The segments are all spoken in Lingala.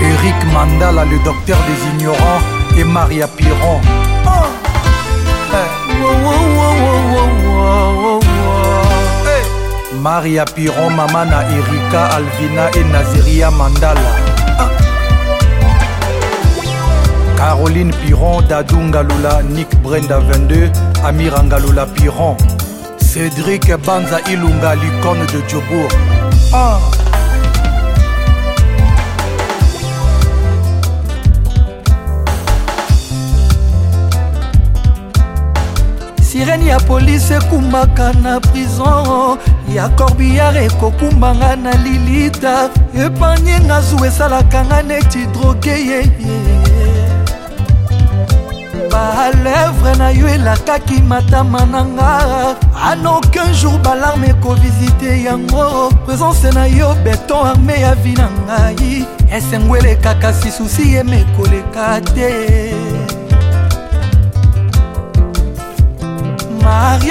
Eric Mandala, le docteur des ignorants, et Maria Piron. Oh. Maria Piron, Mamana, Erika, Alvina et Naziria Mandala. Ah. Caroline Piron, Dadou Nick Brenda 22, Amir Piron. Cédric Banza Ilunga, l'icône de Djobourg. Ah. monene ya polisi ekumaka na prison ya corbillard ekokumbanga na lilita epanye nga zu esalaka nga neti droge yeye balevre na yo elakaki matama na nga ana aucun jour balarme ekovisite yango présence na yo beton arme ya vi na ngai esengo elekaka si susi yeme koleka te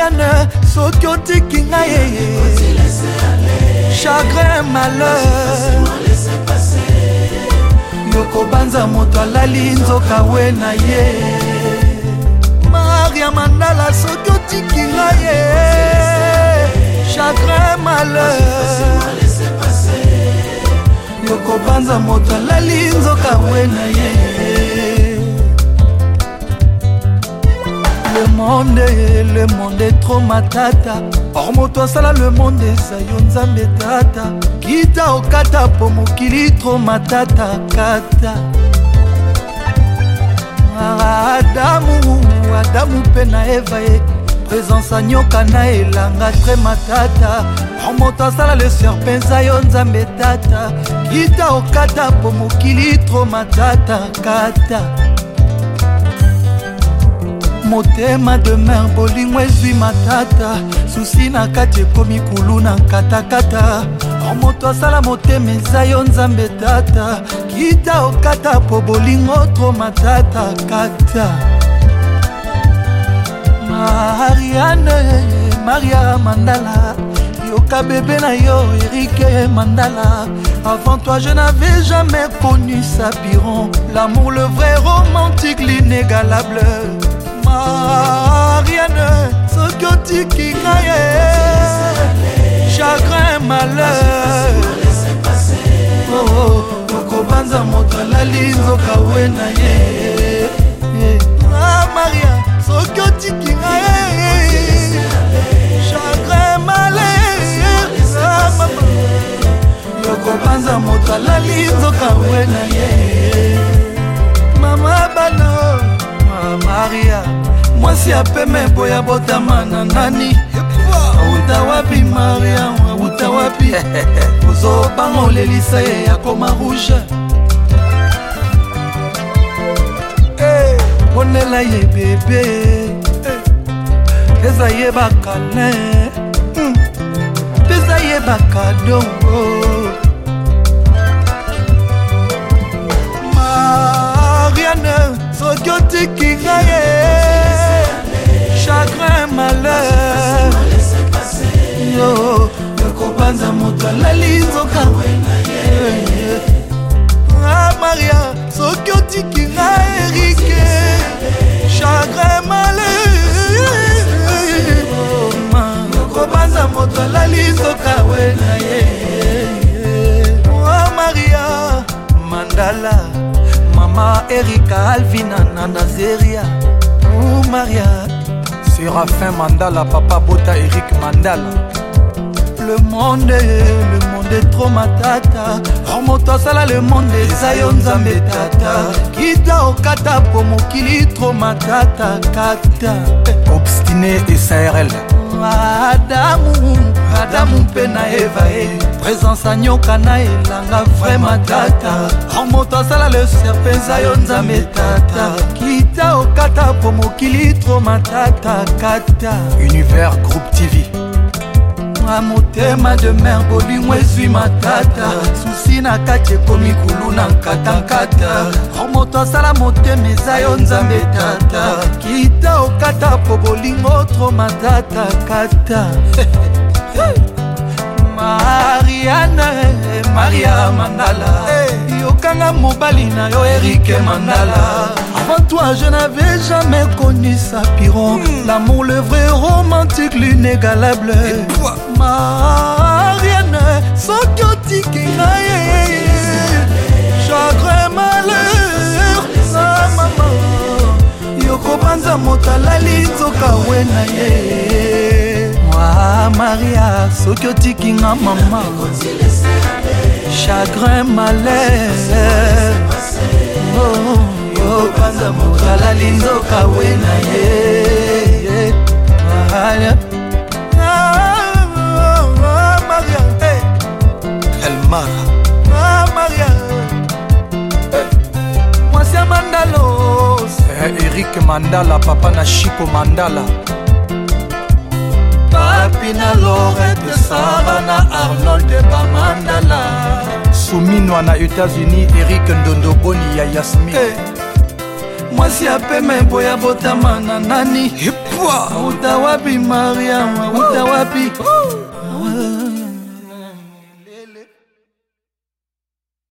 tienne soki otiki ngai chagrin malheur yokobanza moto alali nzoka we na ye maria mandala soki otiki ngai chagrin malheur yokobanza moto alali nzoka we na ye le monde le monde tro matata or moto asala le monde eza yo nzambe tata kita okata po mokili tro matata kata ah, adamu adamu mpe na eva ye présence anyoka na elanga tre matata or moto asala le serpenza yo nzambe tata kita okata po mokili tro matata kata motema demer bolingo ezwi matata susi na kati ekomi kulu na katakata or moto asala motema eza yo nzambe tata kita okata po bolingo tro matata kata mariane maria mandala yoka bebe na yo erike mandala avant toi je n'avais jamais connu sapiron l'amour le vrai romantique l'inégalable mariane soki otiki nga ye chagrin malheur oh, oh. kokobanza moto alali nzoka we na ye ah, maria soki otiki nga ye maria mwasi apeme boya botama na nani auta wapi maria auta wapi ozobanga olelisa ye akoma rouge ponela eh, ye bebe eh, eza ye bakale mpeza hmm, ye bakado banza moto alali nzoka eh, eh. a ah, maria soki otiki nga erike chagrin malema kobanza moto alali nzoka we na ah, ye a maria mandala mama erika alvina na nazeria maria serafin mandala papa bota erik mandala le monde le monde etro matata or moto asala le monde eza yo nzambe tata kita okata po mokili tro matata kata obstine esarl adamu adamu mpe na eva e présence anyoka na elanga vraima tata or moto asala le serpe eza yo nzambe tata kita okata po mokili tro matata kata univers groupe tv na motema de mer bolingo ezwi matata susi na kati ekomi kulu na nkatankata oh, moto asala motema eza yo nzambe tata kita okata po bolingo tro matata kata mariane maria mandala yokanga mobali na yo erike mandala hey. je n'avais jamais connu ça piron mmh. L'amour le vrai romantique l'inégalable Marianne soki otiki na ye chagrin malheur na mama yokobanza moto alali nzoka we na ye mwa maria soki otiki nga mama chagrin malheur oh. panza mokalali nzoka we na ye ah, elmara ah, maria mwasi ya mandalos eh, erik mandala papa na shiko mandala papi na lorete sara na arnold bamandala souminwa na états-unis erik ndondoboni ya yasmin hey. mwasi ya peme mpo ya botama na nani auta wapi mariama auta wapi